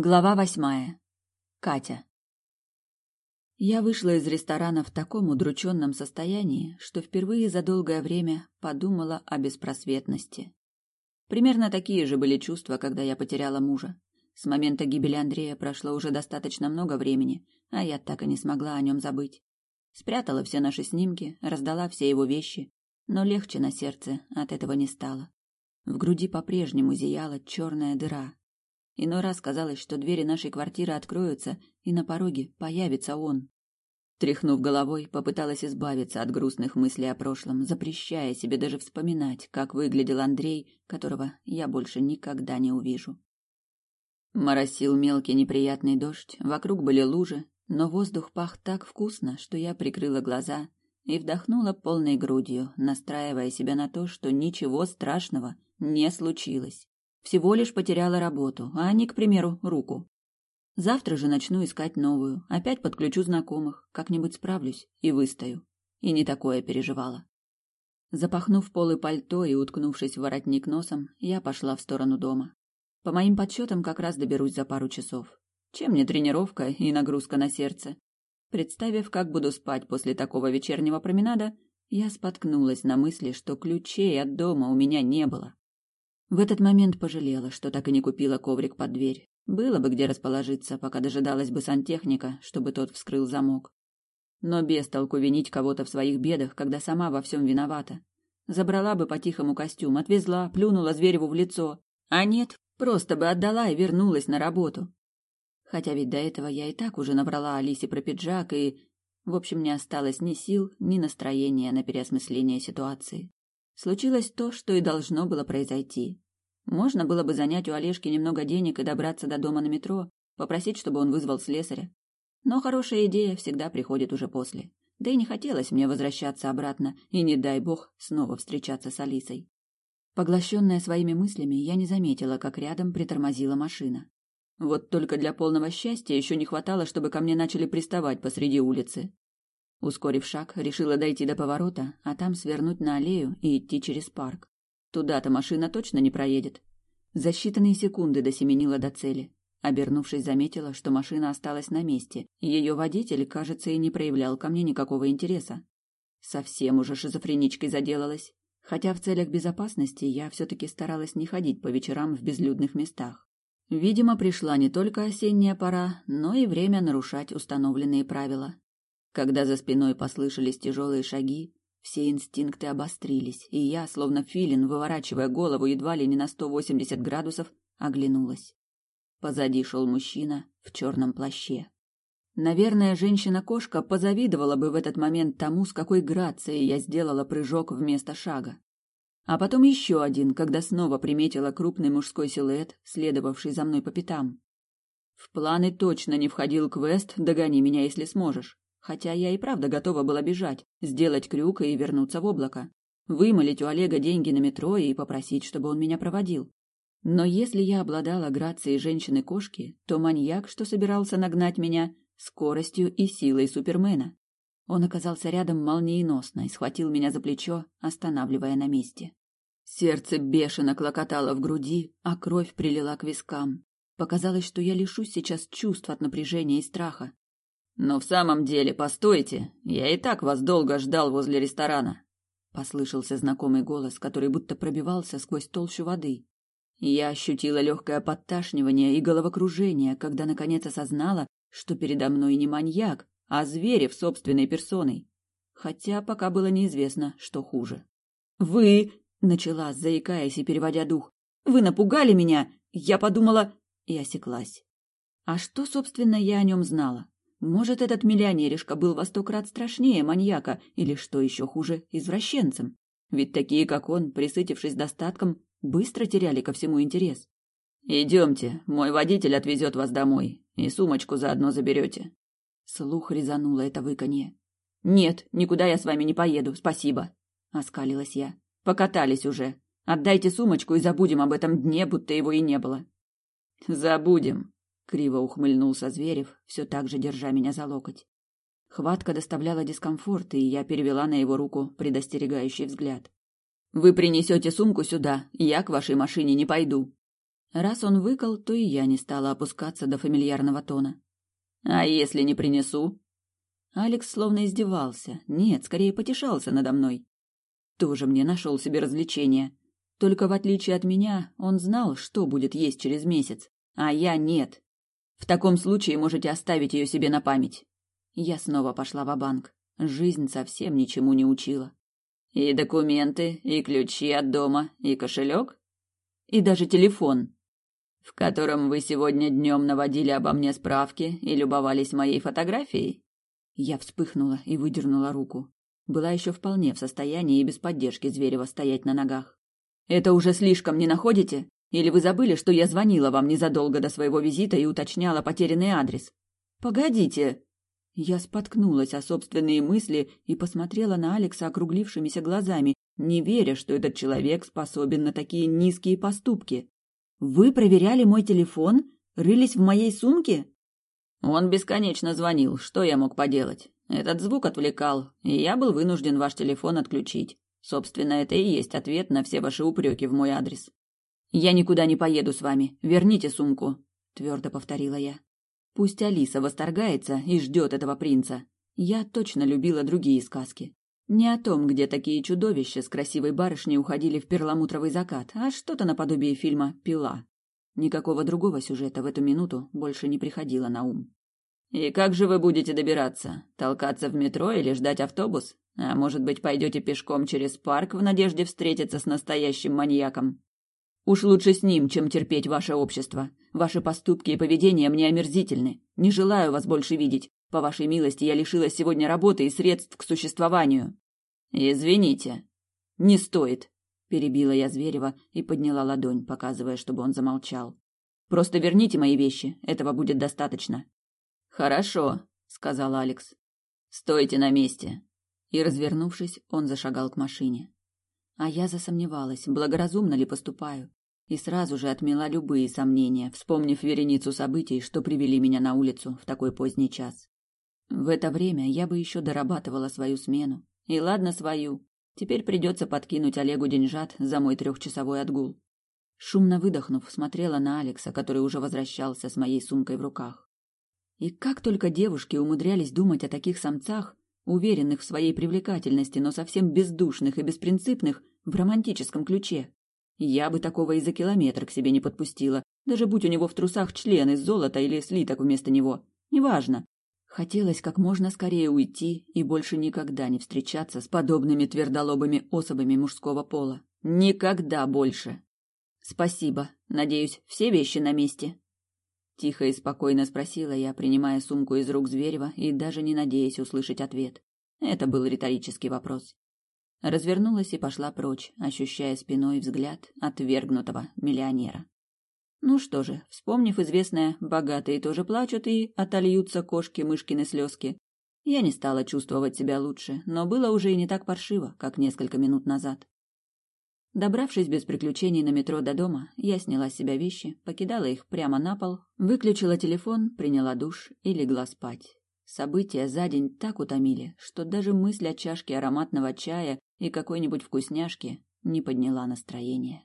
Глава восьмая. Катя. Я вышла из ресторана в таком удрученном состоянии, что впервые за долгое время подумала о беспросветности. Примерно такие же были чувства, когда я потеряла мужа. С момента гибели Андрея прошло уже достаточно много времени, а я так и не смогла о нем забыть. Спрятала все наши снимки, раздала все его вещи, но легче на сердце от этого не стало. В груди по-прежнему зияла черная дыра, Иной раз казалось, что двери нашей квартиры откроются, и на пороге появится он. Тряхнув головой, попыталась избавиться от грустных мыслей о прошлом, запрещая себе даже вспоминать, как выглядел Андрей, которого я больше никогда не увижу. Моросил мелкий неприятный дождь, вокруг были лужи, но воздух пах так вкусно, что я прикрыла глаза и вдохнула полной грудью, настраивая себя на то, что ничего страшного не случилось. Всего лишь потеряла работу, а не, к примеру, руку. Завтра же начну искать новую, опять подключу знакомых, как-нибудь справлюсь и выстою. И не такое переживала. Запахнув полы пальто и уткнувшись в воротник носом, я пошла в сторону дома. По моим подсчетам, как раз доберусь за пару часов. Чем мне тренировка и нагрузка на сердце? Представив, как буду спать после такого вечернего променада, я споткнулась на мысли, что ключей от дома у меня не было. В этот момент пожалела, что так и не купила коврик под дверь. Было бы где расположиться, пока дожидалась бы сантехника, чтобы тот вскрыл замок. Но без толку винить кого-то в своих бедах, когда сама во всем виновата. Забрала бы по-тихому костюм, отвезла, плюнула Звереву в лицо. А нет, просто бы отдала и вернулась на работу. Хотя ведь до этого я и так уже набрала Алисе про пиджак и... В общем, не осталось ни сил, ни настроения на переосмысление ситуации. Случилось то, что и должно было произойти. Можно было бы занять у Олежки немного денег и добраться до дома на метро, попросить, чтобы он вызвал слесаря. Но хорошая идея всегда приходит уже после. Да и не хотелось мне возвращаться обратно, и не дай бог снова встречаться с Алисой. Поглощенная своими мыслями, я не заметила, как рядом притормозила машина. Вот только для полного счастья еще не хватало, чтобы ко мне начали приставать посреди улицы. Ускорив шаг, решила дойти до поворота, а там свернуть на аллею и идти через парк. Туда-то машина точно не проедет. За считанные секунды досеменила до цели. Обернувшись, заметила, что машина осталась на месте, ее водитель, кажется, и не проявлял ко мне никакого интереса. Совсем уже шизофреничкой заделалась. Хотя в целях безопасности я все-таки старалась не ходить по вечерам в безлюдных местах. Видимо, пришла не только осенняя пора, но и время нарушать установленные правила. Когда за спиной послышались тяжелые шаги, все инстинкты обострились, и я, словно филин, выворачивая голову едва ли не на 180 градусов, оглянулась. Позади шел мужчина в черном плаще. Наверное, женщина-кошка позавидовала бы в этот момент тому, с какой грацией я сделала прыжок вместо шага. А потом еще один, когда снова приметила крупный мужской силуэт, следовавший за мной по пятам. В планы точно не входил квест «Догони меня, если сможешь». Хотя я и правда готова была бежать, сделать крюк и вернуться в облако. Вымолить у Олега деньги на метро и попросить, чтобы он меня проводил. Но если я обладала грацией женщины-кошки, то маньяк, что собирался нагнать меня, скоростью и силой Супермена. Он оказался рядом молниеносно и схватил меня за плечо, останавливая на месте. Сердце бешено клокотало в груди, а кровь прилила к вискам. Показалось, что я лишусь сейчас чувств от напряжения и страха. Но в самом деле, постойте, я и так вас долго ждал возле ресторана. Послышался знакомый голос, который будто пробивался сквозь толщу воды. Я ощутила легкое подташнивание и головокружение, когда наконец осознала, что передо мной не маньяк, а Зверев собственной персоной. Хотя пока было неизвестно, что хуже. «Вы...» — начала, заикаясь и переводя дух. «Вы напугали меня! Я подумала...» И осеклась. А что, собственно, я о нем знала? Может, этот миллионеришка был во сто крат страшнее маньяка или, что еще хуже, извращенцем? Ведь такие, как он, присытившись достатком, быстро теряли ко всему интерес. «Идемте, мой водитель отвезет вас домой, и сумочку заодно заберете». Слух резануло это выканье. «Нет, никуда я с вами не поеду, спасибо», — оскалилась я. «Покатались уже. Отдайте сумочку и забудем об этом дне, будто его и не было». «Забудем», Криво ухмыльнулся Зверев, все так же держа меня за локоть. Хватка доставляла дискомфорт, и я перевела на его руку предостерегающий взгляд. «Вы принесете сумку сюда, я к вашей машине не пойду». Раз он выкал, то и я не стала опускаться до фамильярного тона. «А если не принесу?» Алекс словно издевался. Нет, скорее потешался надо мной. Тоже мне нашел себе развлечение. Только в отличие от меня, он знал, что будет есть через месяц, а я нет. В таком случае можете оставить ее себе на память. Я снова пошла в банк Жизнь совсем ничему не учила. И документы, и ключи от дома, и кошелек, и даже телефон, в котором вы сегодня днем наводили обо мне справки и любовались моей фотографией. Я вспыхнула и выдернула руку. Была еще вполне в состоянии и без поддержки Зверева стоять на ногах. Это уже слишком, не находите? Или вы забыли, что я звонила вам незадолго до своего визита и уточняла потерянный адрес? Погодите. Я споткнулась о собственные мысли и посмотрела на Алекса округлившимися глазами, не веря, что этот человек способен на такие низкие поступки. Вы проверяли мой телефон? Рылись в моей сумке? Он бесконечно звонил. Что я мог поделать? Этот звук отвлекал, и я был вынужден ваш телефон отключить. Собственно, это и есть ответ на все ваши упреки в мой адрес. Я никуда не поеду с вами. Верните сумку, твердо повторила я. Пусть Алиса восторгается и ждет этого принца. Я точно любила другие сказки. Не о том, где такие чудовища с красивой барышней уходили в перламутровый закат, а что-то наподобие фильма «Пила». Никакого другого сюжета в эту минуту больше не приходило на ум. «И как же вы будете добираться? Толкаться в метро или ждать автобус? А может быть, пойдете пешком через парк в надежде встретиться с настоящим маньяком? Уж лучше с ним, чем терпеть ваше общество. Ваши поступки и поведение мне омерзительны. Не желаю вас больше видеть. По вашей милости я лишилась сегодня работы и средств к существованию. Извините. Не стоит, перебила я Зверева и подняла ладонь, показывая, чтобы он замолчал. Просто верните мои вещи, этого будет достаточно. Хорошо, сказал Алекс. Стойте на месте. И, развернувшись, он зашагал к машине. А я засомневалась, благоразумно ли поступаю, и сразу же отмела любые сомнения, вспомнив вереницу событий, что привели меня на улицу в такой поздний час. В это время я бы еще дорабатывала свою смену. И ладно свою. Теперь придется подкинуть Олегу деньжат за мой трехчасовой отгул. Шумно выдохнув, смотрела на Алекса, который уже возвращался с моей сумкой в руках. И как только девушки умудрялись думать о таких самцах, уверенных в своей привлекательности, но совсем бездушных и беспринципных в романтическом ключе. Я бы такого и за километр к себе не подпустила, даже будь у него в трусах член из золота или слиток вместо него. Неважно. Хотелось как можно скорее уйти и больше никогда не встречаться с подобными твердолобыми особами мужского пола. Никогда больше. Спасибо. Надеюсь, все вещи на месте. Тихо и спокойно спросила я, принимая сумку из рук Зверева и даже не надеясь услышать ответ. Это был риторический вопрос. Развернулась и пошла прочь, ощущая спиной взгляд отвергнутого миллионера. Ну что же, вспомнив известное «богатые тоже плачут» и «отольются кошки-мышкины слезки», я не стала чувствовать себя лучше, но было уже и не так паршиво, как несколько минут назад. Добравшись без приключений на метро до дома, я сняла с себя вещи, покидала их прямо на пол, выключила телефон, приняла душ и легла спать. События за день так утомили, что даже мысль о чашке ароматного чая и какой-нибудь вкусняшки не подняла настроение.